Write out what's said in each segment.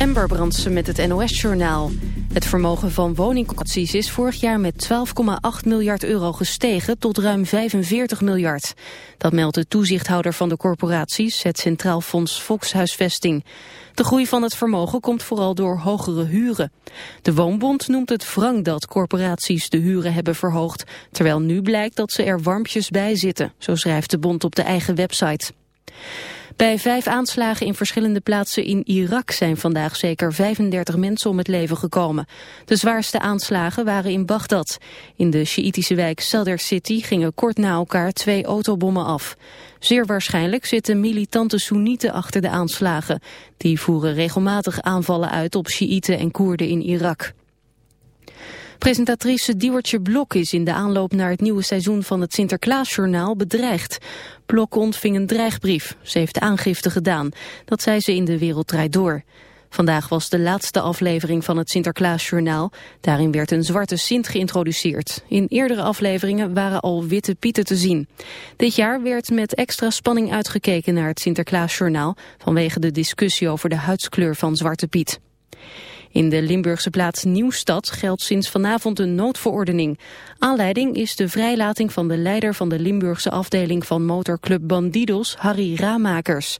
Ember Brandsen met het NOS-journaal. Het vermogen van woningcorporaties is vorig jaar met 12,8 miljard euro gestegen tot ruim 45 miljard. Dat meldt de toezichthouder van de corporaties, het Centraal Fonds Volkshuisvesting. De groei van het vermogen komt vooral door hogere huren. De Woonbond noemt het wrang dat corporaties de huren hebben verhoogd, terwijl nu blijkt dat ze er warmpjes bij zitten, zo schrijft de bond op de eigen website. Bij vijf aanslagen in verschillende plaatsen in Irak zijn vandaag zeker 35 mensen om het leven gekomen. De zwaarste aanslagen waren in Bagdad. In de Sjiitische wijk Sadr City gingen kort na elkaar twee autobommen af. Zeer waarschijnlijk zitten militante Soenieten achter de aanslagen. Die voeren regelmatig aanvallen uit op Sjiiten en Koerden in Irak. Presentatrice Diewertje Blok is in de aanloop naar het nieuwe seizoen van het Sinterklaasjournaal bedreigd. Blok ontving een dreigbrief. Ze heeft aangifte gedaan. Dat zei ze in de Wereld Door. Vandaag was de laatste aflevering van het Sinterklaasjournaal. Daarin werd een zwarte Sint geïntroduceerd. In eerdere afleveringen waren al witte pieten te zien. Dit jaar werd met extra spanning uitgekeken naar het Sinterklaasjournaal... vanwege de discussie over de huidskleur van Zwarte Piet. In de Limburgse plaats Nieuwstad geldt sinds vanavond een noodverordening. Aanleiding is de vrijlating van de leider van de Limburgse afdeling van motorclub Bandidos, Harry Ramakers.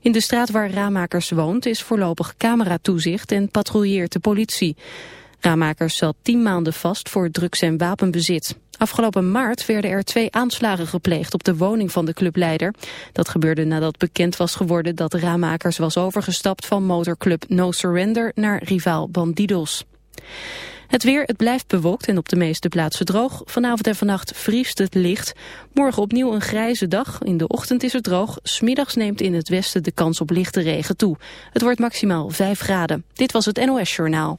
In de straat waar Ramakers woont is voorlopig cameratoezicht en patrouilleert de politie. Ramakers zat tien maanden vast voor drugs- en wapenbezit. Afgelopen maart werden er twee aanslagen gepleegd op de woning van de clubleider. Dat gebeurde nadat bekend was geworden dat de Ramakers was overgestapt van motorclub No Surrender naar rivaal Bandidos. Het weer, het blijft bewolkt en op de meeste plaatsen droog. Vanavond en vannacht vriest het licht. Morgen opnieuw een grijze dag. In de ochtend is het droog. Smiddags neemt in het westen de kans op lichte regen toe. Het wordt maximaal 5 graden. Dit was het NOS Journaal.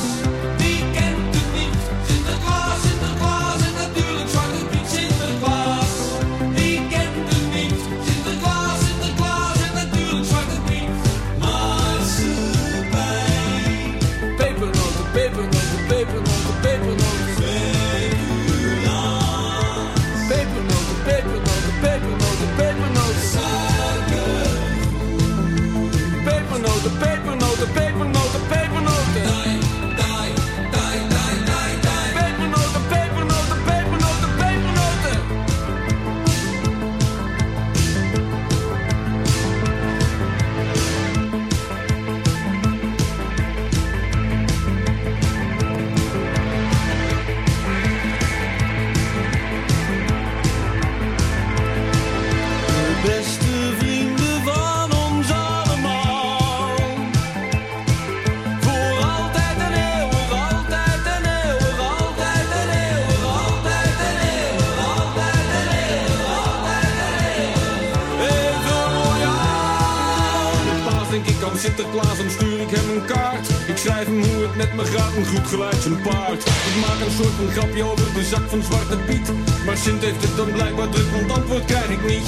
een goed geluid zijn paard. Ik maak een soort van grapje over de zak van Zwarte Piet. Maar Sint heeft het dan blijkbaar druk, want antwoord krijg ik niet.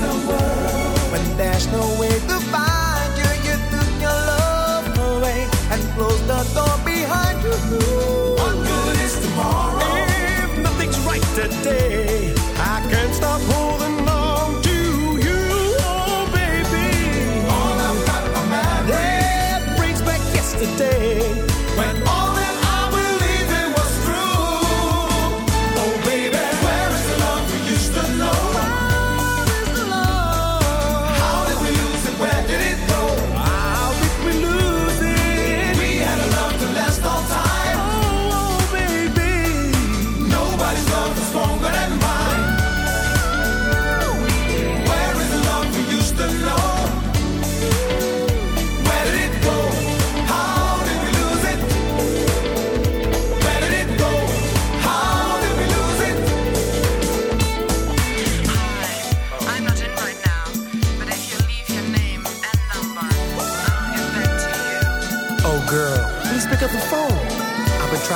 When there's no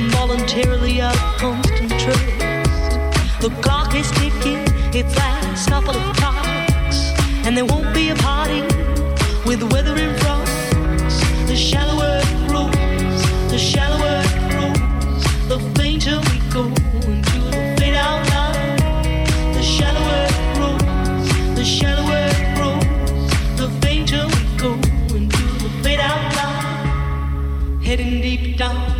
involuntarily out of constant trust. The clock is ticking, it's last couple of clocks, and there won't be a party with weather in front. The shallower it grows, the shallower it grows, the fainter we go into the fade out line. The shallower it grows, the shallower it grows, the fainter we go into the fade out line. Heading deep down.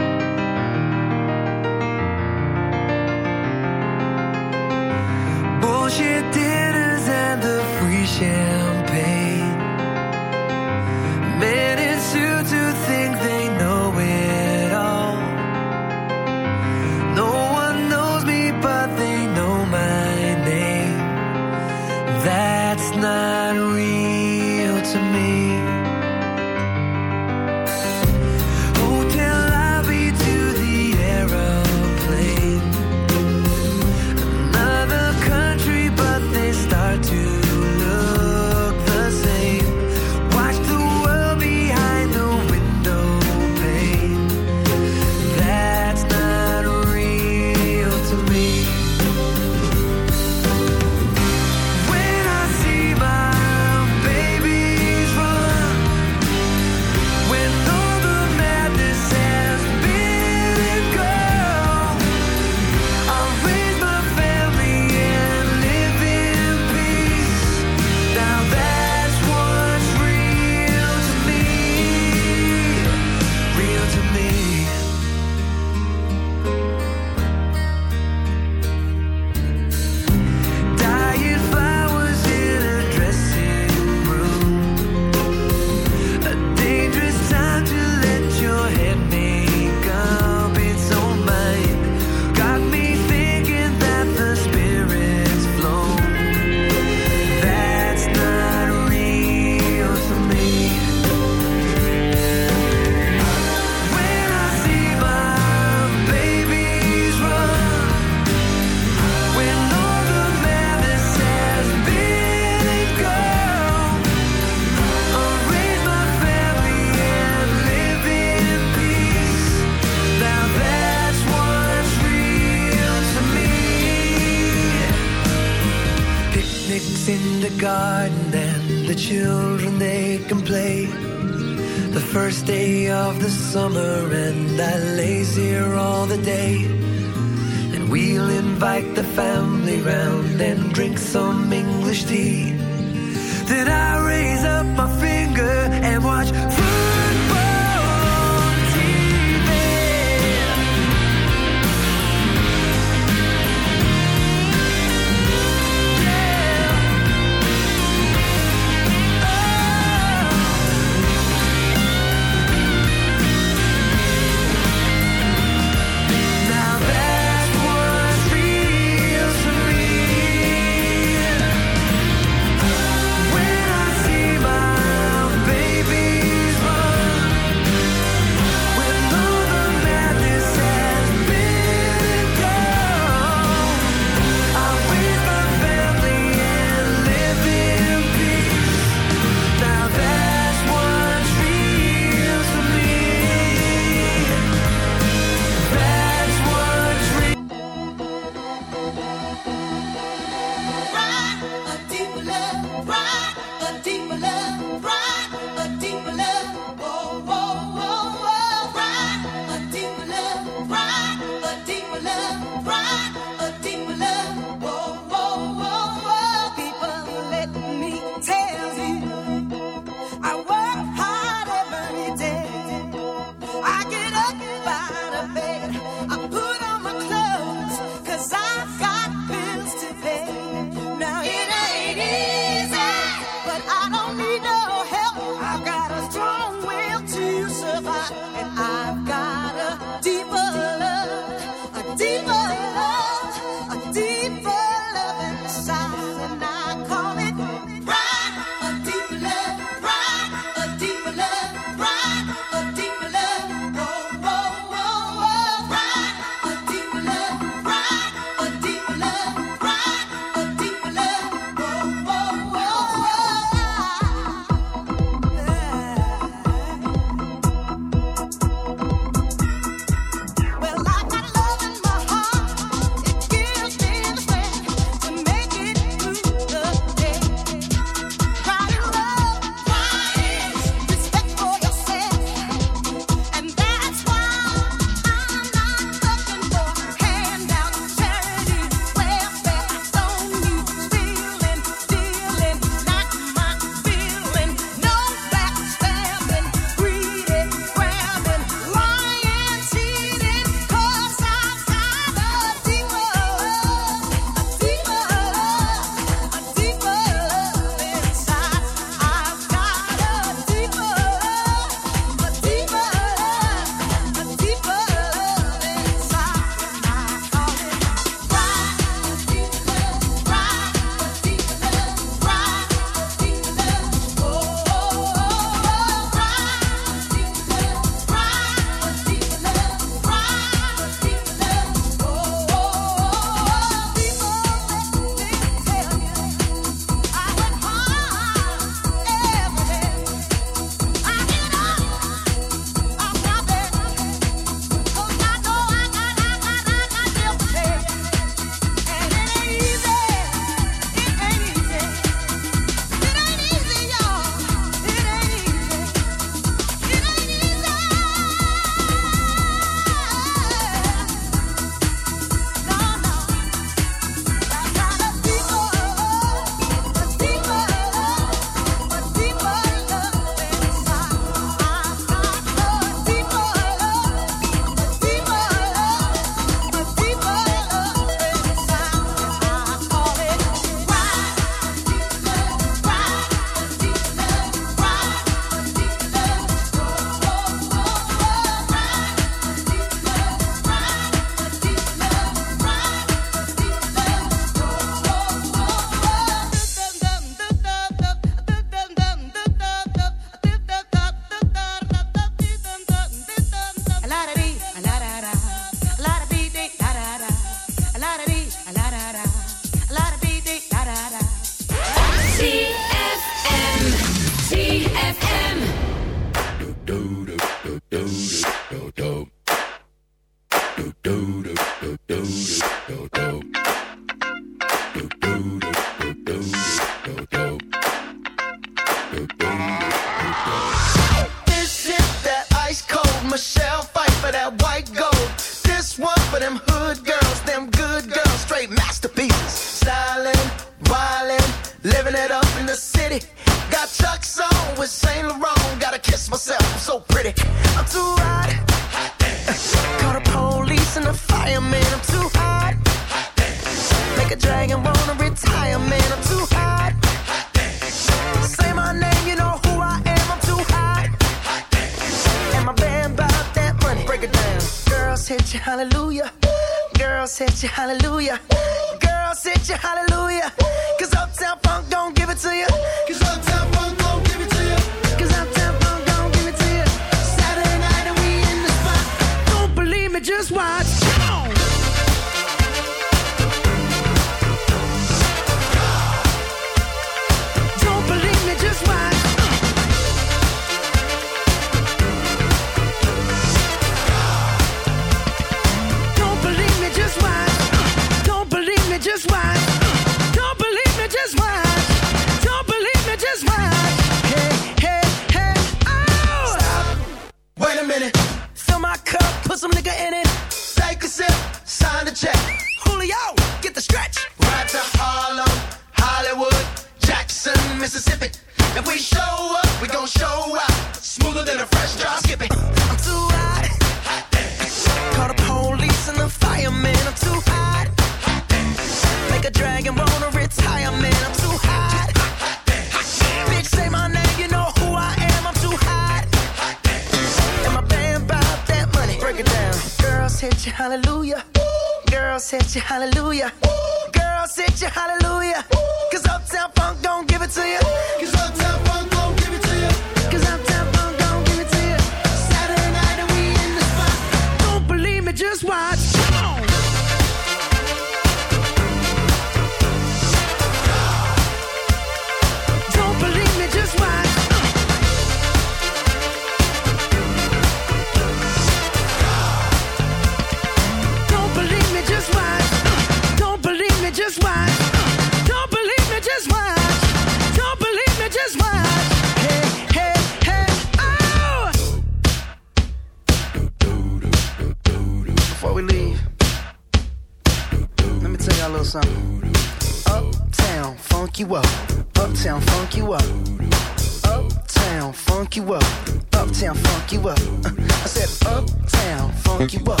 said uptown, funk you up,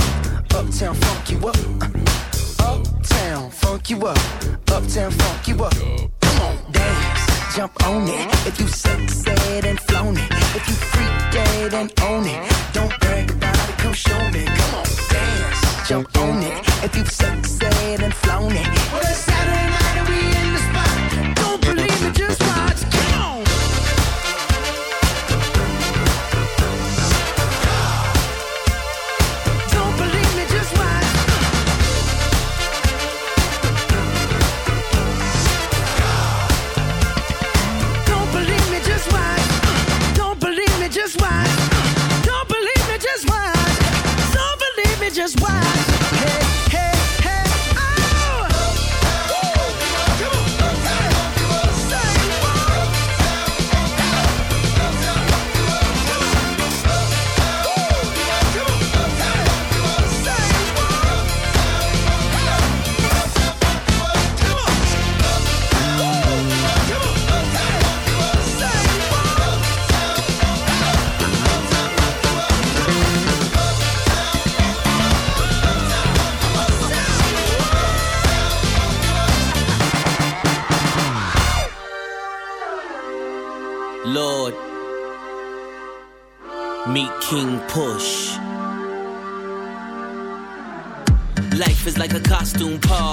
uptown, funk you up, uptown, funk you up, uptown, funk you up. Come on, dance, jump on it. If you succeed and flown it, if you freak dead and own it, don't brag about it, come show me. Come on, dance, jump on it. If you succeed and flown it, well, it's Saturday night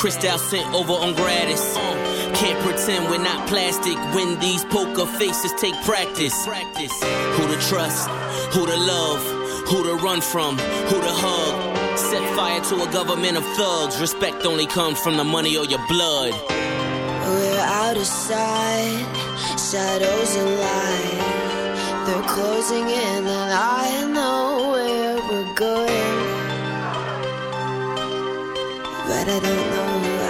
Crystal sent over on gratis. Uh, Can't pretend we're not plastic when these poker faces take practice. practice. Who to trust, who to love, who to run from, who to hug. Set fire to a government of thugs. Respect only comes from the money or your blood. We're out of sight, shadows and light. They're closing in, and I know But I don't know who I'll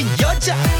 your job.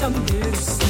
Some medicine.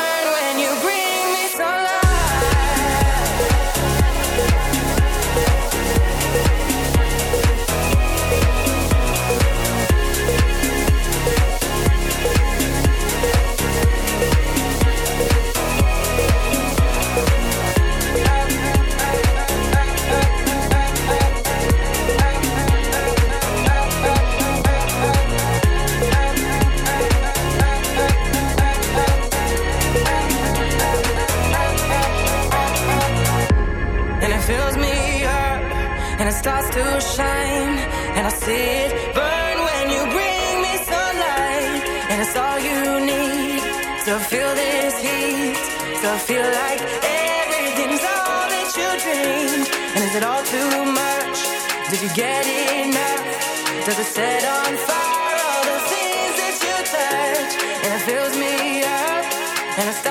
shine and I see it burn when you bring me sunlight. And it's all you need to feel this heat to feel like everything's all that you dreamed and is it all too much? Did you get enough? Does it set on fire all the things that you touch? And it fills me up and starts